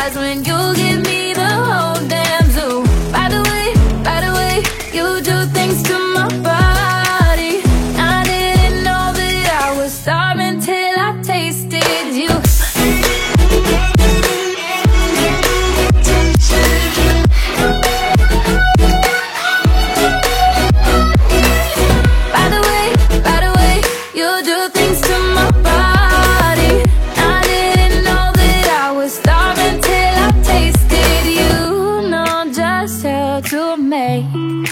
butterflies when you give me the whole damn zoo. By the way, by the way, you do things to my body.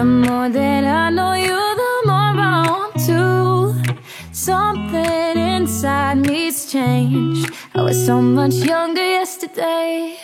The more that I know you, the more I want to. Something inside me's changed. I was so much younger yesterday.